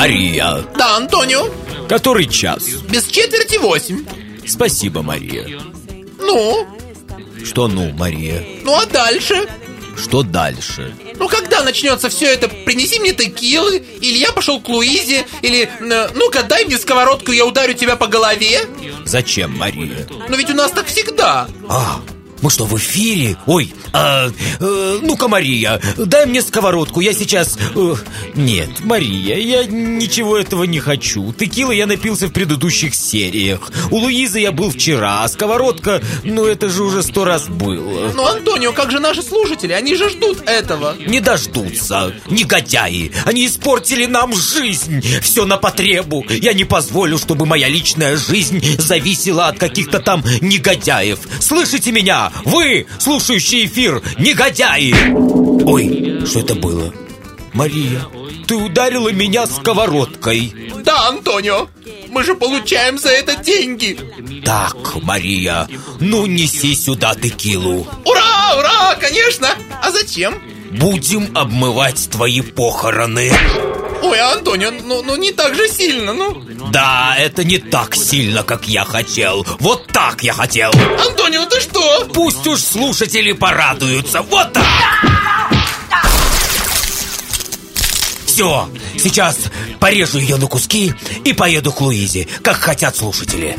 Мария, Да, Антонио, который час? без четверти восемь. Спасибо, Мария. Ну, Что ну, Мария? ну а дальше? Что дальше? Ну, когда начнется все это? Принеси мне текилы, или я пошел к Луизе, или э, ну-ка дай мне сковородку, я ударю тебя по голове. Зачем, Мария? Но ведь у нас так всегда. А, мы что, в эфире? Ой, а, э, ну-ка, Мария, дай мне сковородку, я сейчас... э, нет, Мария, я ничего этого не хочу. Текила я напился в предыдущих сериях. У Луизы я был вчера, а сковородка, ну это же уже сто раз было. Ну, Антонио, как же наши слушатели? Они же ждут этого. Не дождутся, негодяи. Они испортили нам жизнь. Все на потребу. Я не позволю, чтобы моя личная жизнь зависела от каких-то там негодяев. Слышите меня? Вы, слушающий эфир, негодяи! Ой, что это было? Мария, ты ударила меня сковородкой. Да, Антонио, мы же получаем за это деньги. Так, Мария, ну неси сюда текилу. Ура, ура, конечно. А зачем? Будем обмывать твои похороны. Ой, Антонио, ну, ну не так же сильно, ну. Да, это не так сильно, как я хотел. Вот так я хотел. Антонио, ты что? Пусть уж слушатели порадуются. Вот так. Все, сейчас порежу ее на куски и поеду к Луизе, как хотят слушатели.